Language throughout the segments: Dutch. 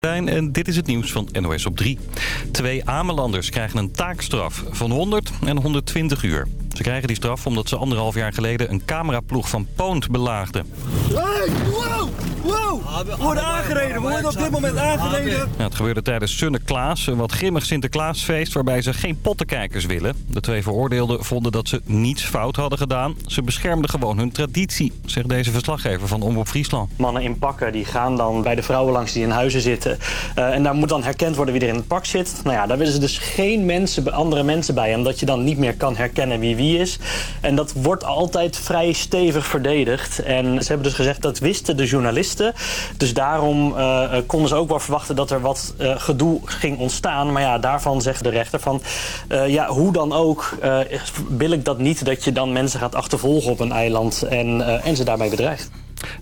En dit is het nieuws van NOS op 3. Twee Amelanders krijgen een taakstraf van 100 en 120 uur. Ze krijgen die straf omdat ze anderhalf jaar geleden een cameraploeg van Poont belaagden. Hey, wow, wow. We worden aangereden, we worden op dit moment aangereden. Ja, het gebeurde tijdens Sunne Klaas, een wat grimmig Sinterklaasfeest waarbij ze geen pottenkijkers willen. De twee veroordeelden vonden dat ze niets fout hadden gedaan. Ze beschermden gewoon hun traditie, zegt deze verslaggever van Omroep Friesland. Mannen in pakken die gaan dan bij de vrouwen langs die in huizen zitten. Uh, en daar moet dan herkend worden wie er in het pak zit. Nou ja, daar willen ze dus geen mensen, andere mensen bij. Omdat je dan niet meer kan herkennen wie wie is. En dat wordt altijd vrij stevig verdedigd. En ze hebben dus gezegd dat wisten de journalisten. Dus daarom uh, konden ze ook wel verwachten dat er wat uh, gedoe ging ontstaan. Maar ja, daarvan zegt de rechter van... ja, hoe dan ook wil ik dat niet dat je dan mensen gaat achtervolgen op een eiland... en, en ze daarmee bedreigt.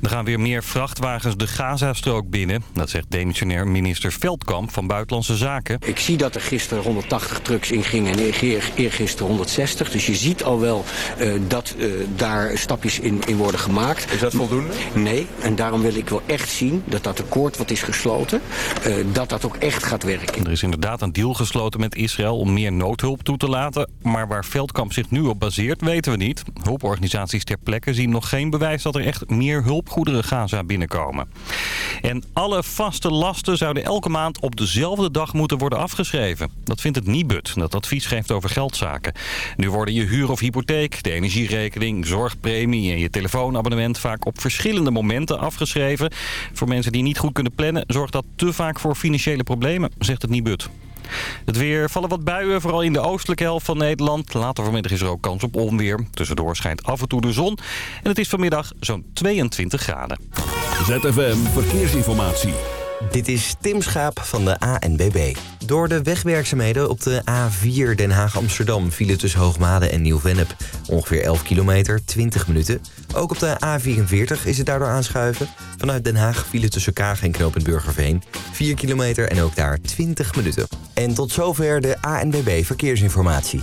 Er gaan weer meer vrachtwagens de Gazastrook binnen. Dat zegt demissionair minister Veldkamp van Buitenlandse Zaken. Ik zie dat er gisteren 180 trucks ingingen en eergisteren 160. Dus je ziet al wel uh, dat uh, daar stapjes in, in worden gemaakt. Is dat voldoende? Nee, en daarom wil ik wel echt zien dat dat akkoord wat is gesloten... Uh, dat dat ook echt gaat werken. Er is inderdaad een deal gesloten met Israël om meer noodhulp toe te laten. Maar waar Veldkamp zich nu op baseert, weten we niet. Hulporganisaties ter plekke zien nog geen bewijs dat er echt meer hulpgoederen Gaza binnenkomen. En alle vaste lasten zouden elke maand op dezelfde dag moeten worden afgeschreven. Dat vindt het Nibud, dat advies geeft over geldzaken. Nu worden je huur of hypotheek, de energierekening, zorgpremie en je telefoonabonnement vaak op verschillende momenten afgeschreven. Voor mensen die niet goed kunnen plannen zorgt dat te vaak voor financiële problemen, zegt het Nibud. Het weer vallen wat buien, vooral in de oostelijke helft van Nederland. Later vanmiddag is er ook kans op onweer. Tussendoor schijnt af en toe de zon. En het is vanmiddag zo'n 22 graden. ZFM Verkeersinformatie. Dit is Tim Schaap van de ANBB. Door de wegwerkzaamheden op de A4 Den Haag-Amsterdam... vielen tussen Hoogmade en Nieuw-Vennep ongeveer 11 kilometer, 20 minuten. Ook op de A44 is het daardoor aanschuiven. Vanuit Den Haag vielen tussen Kaag en Knoopend Burgerveen 4 kilometer en ook daar 20 minuten. En tot zover de ANBB Verkeersinformatie.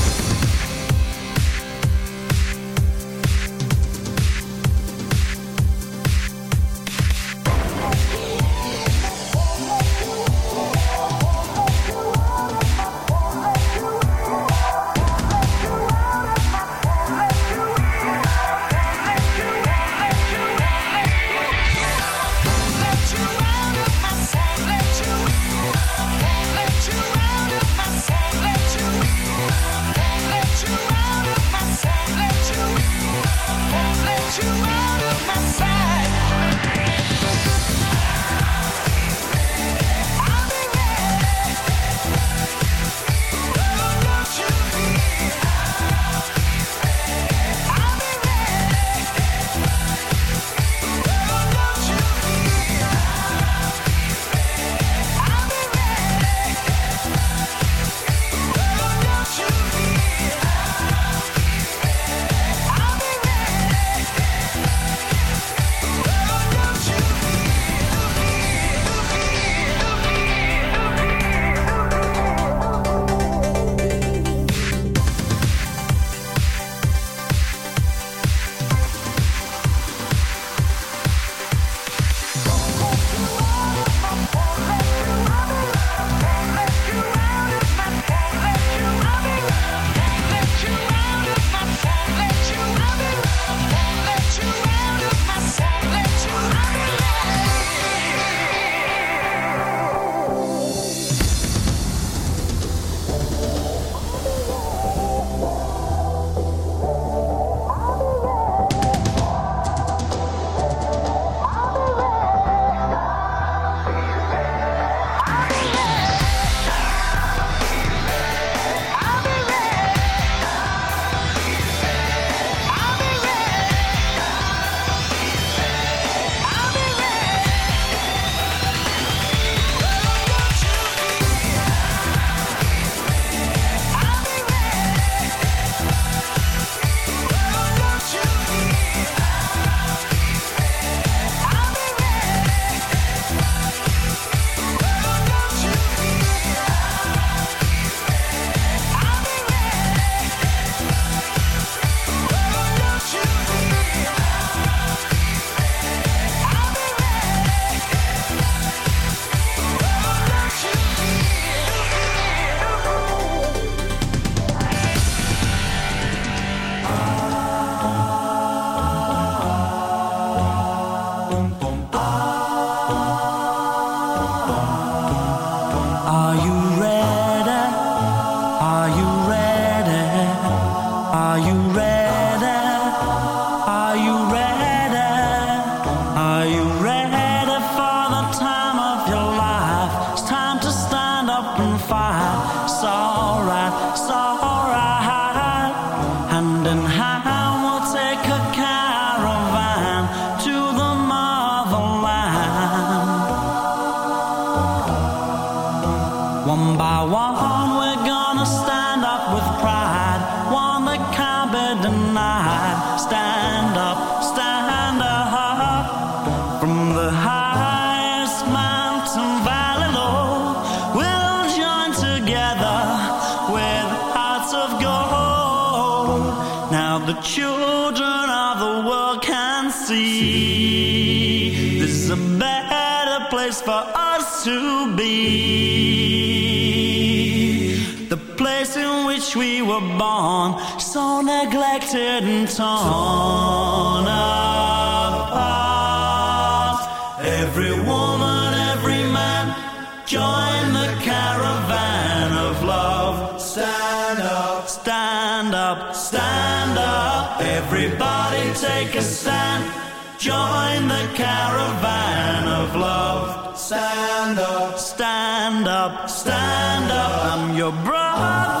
your brother.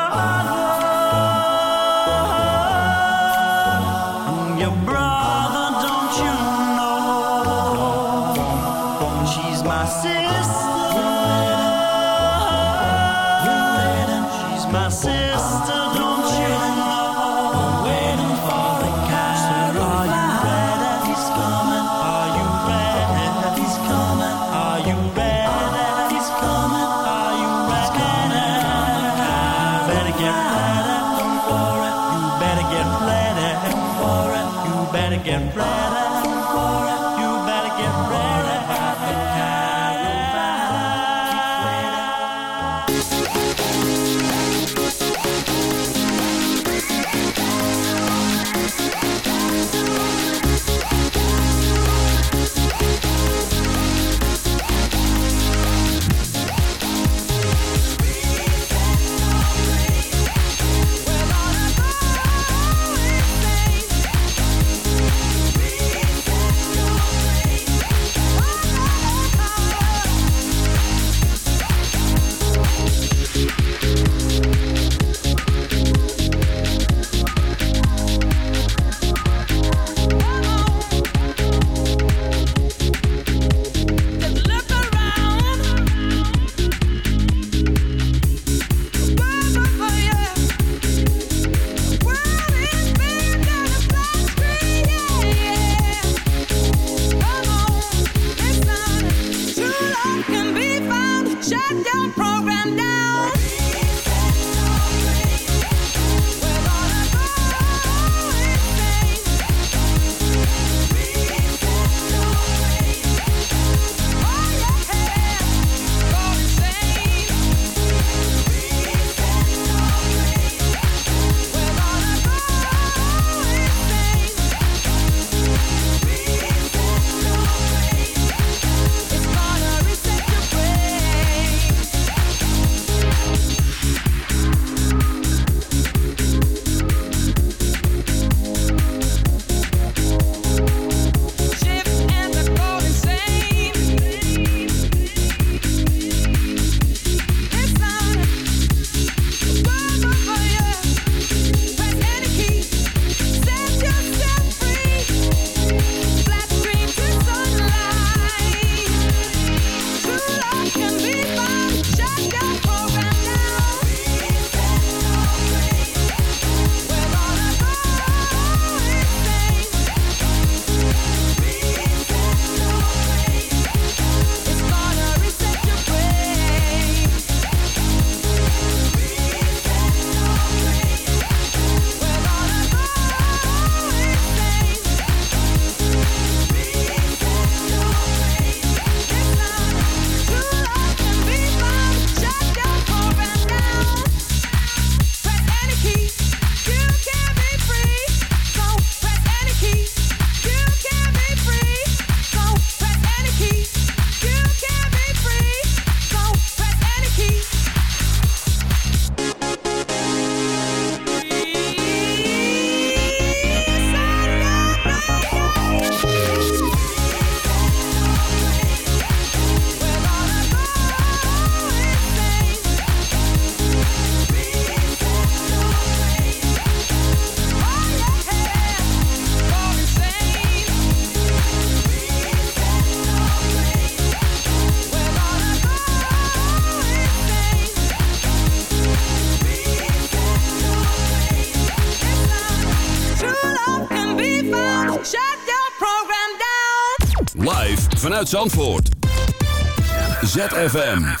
Zandvoort. ZFM.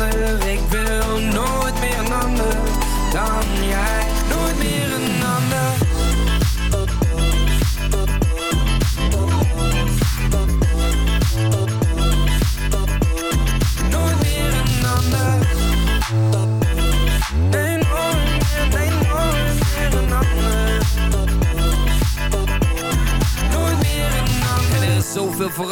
Ik wil nooit meer een dan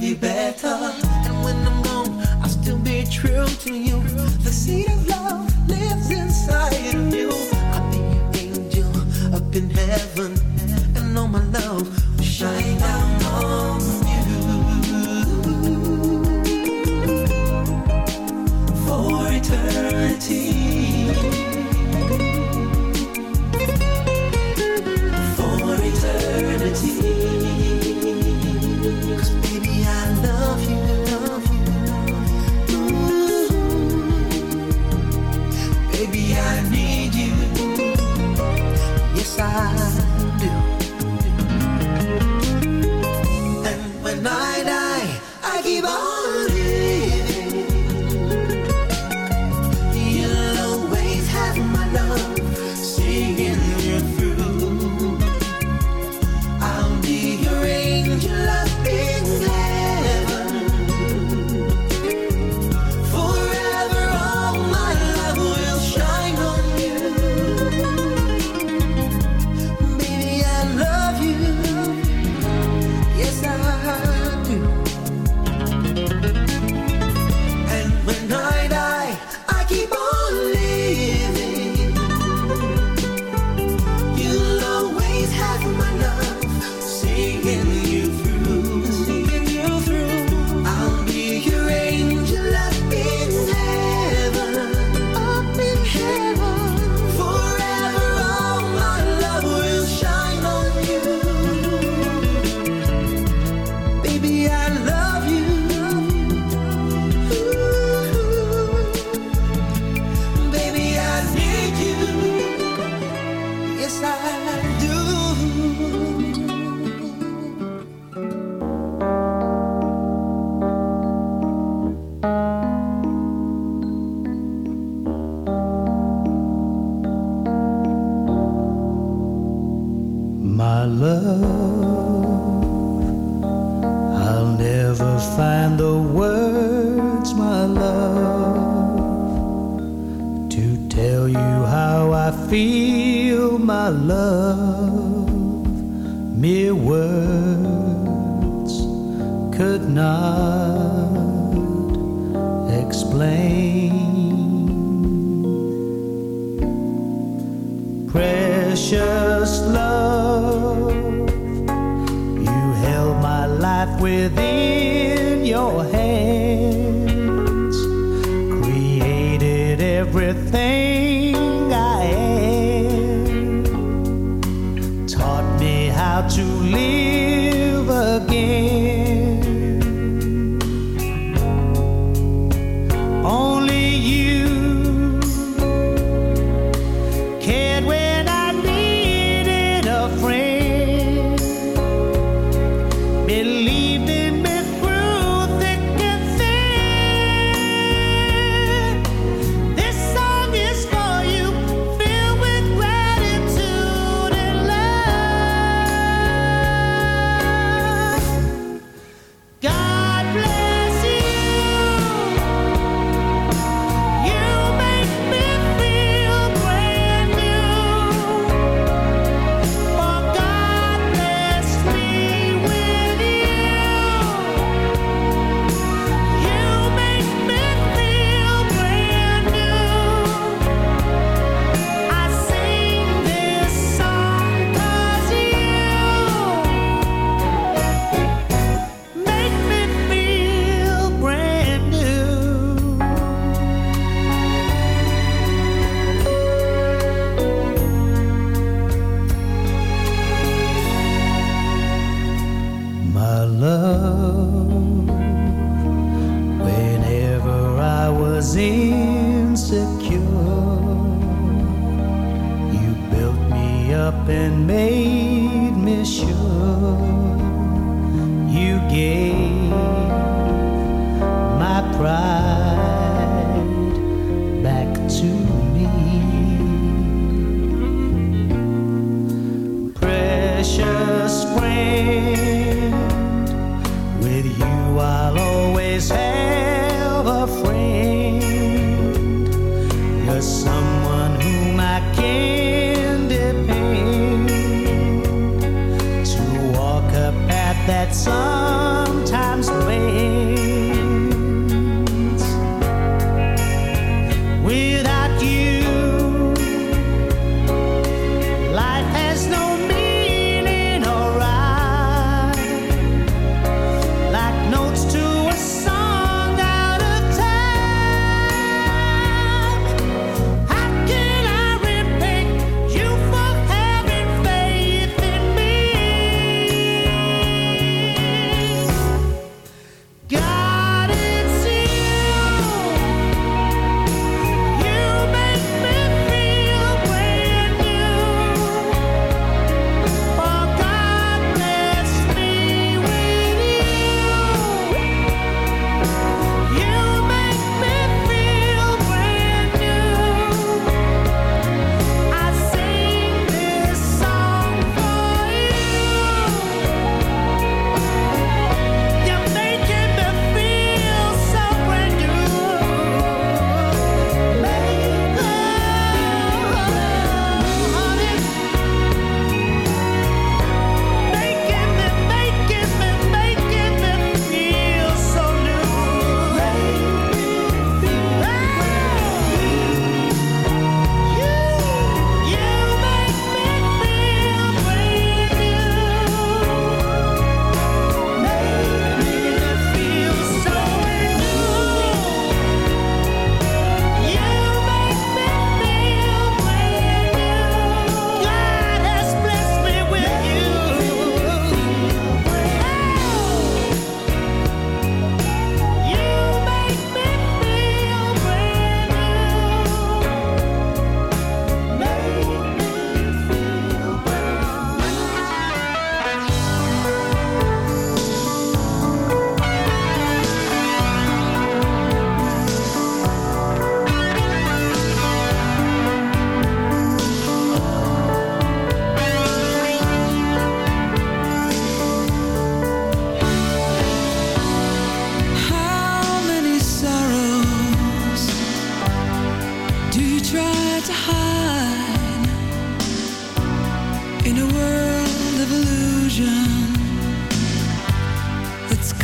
love you better. And when I'm gone, I'll still be true to you. The seed of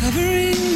covering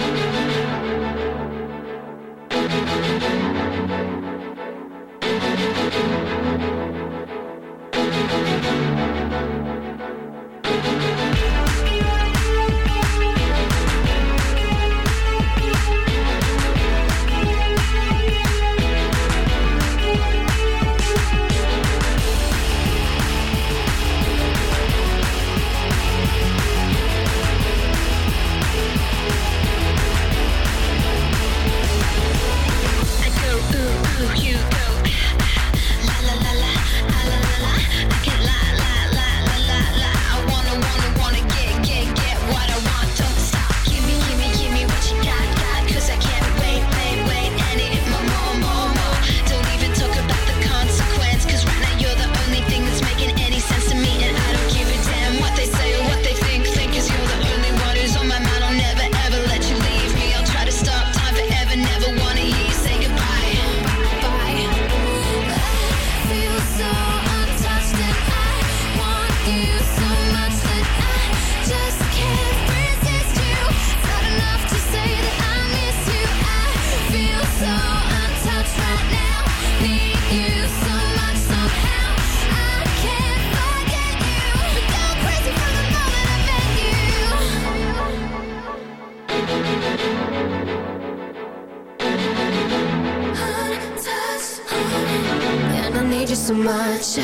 you so much.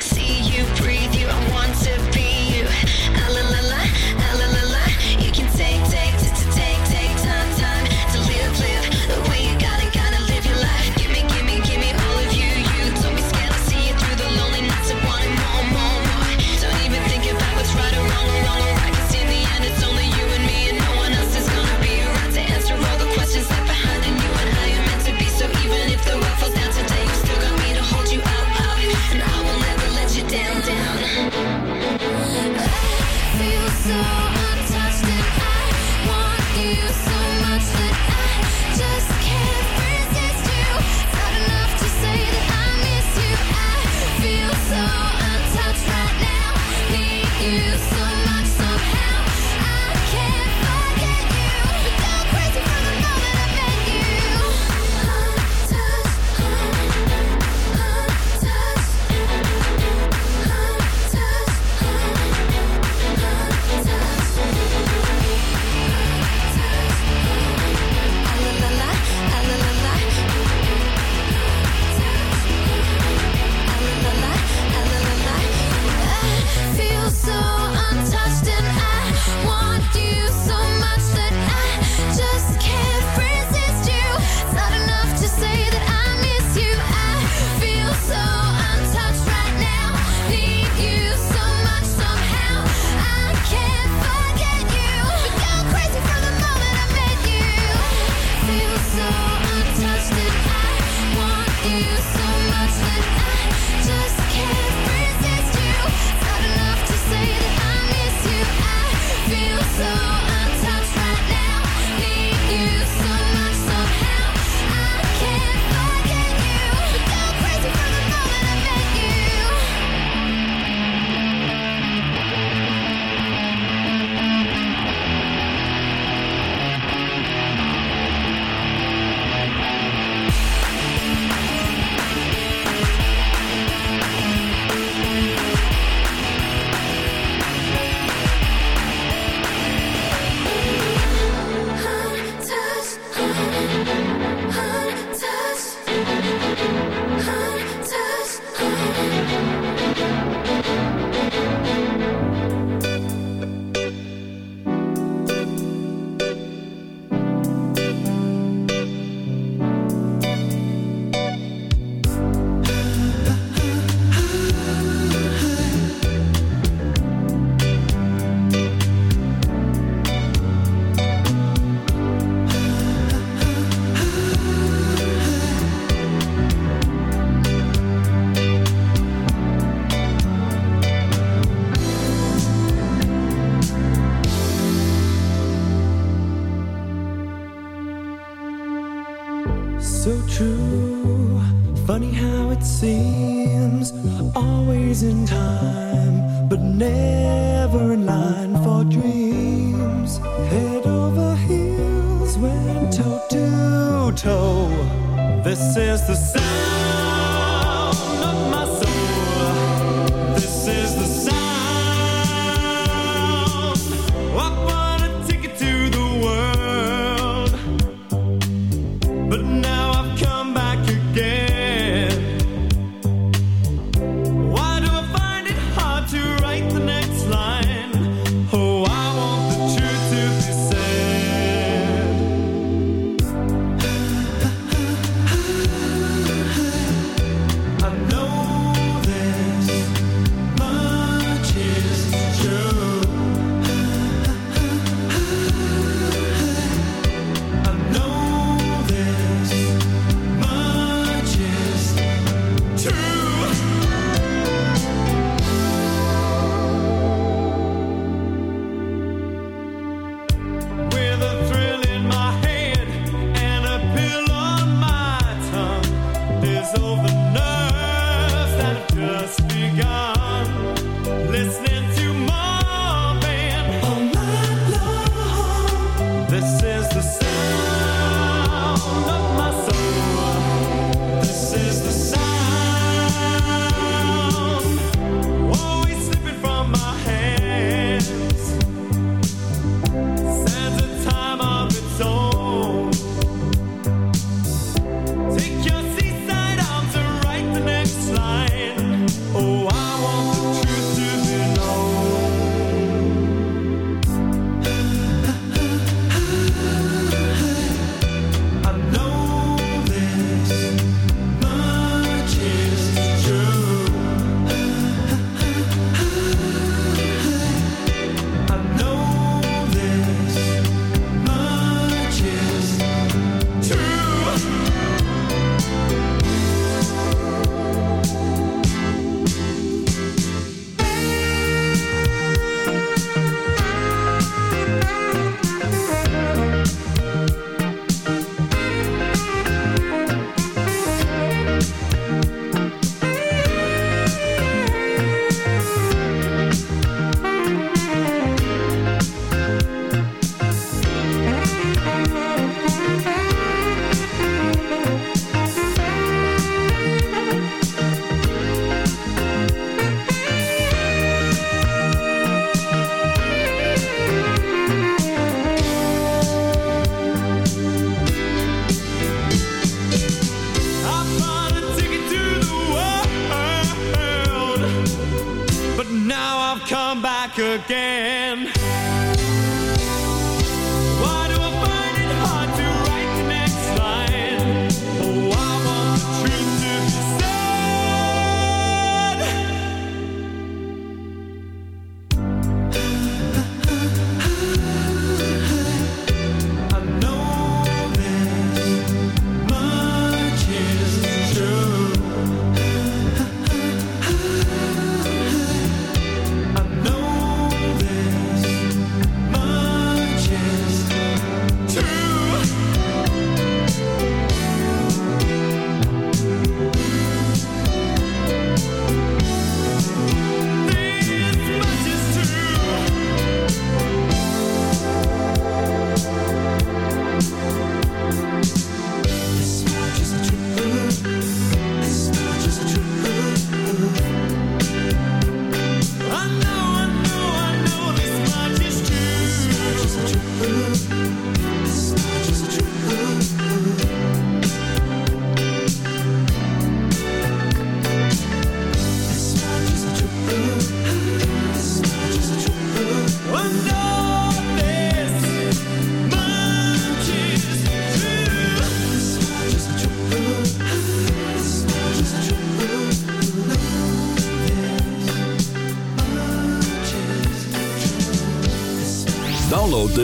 See you breathe.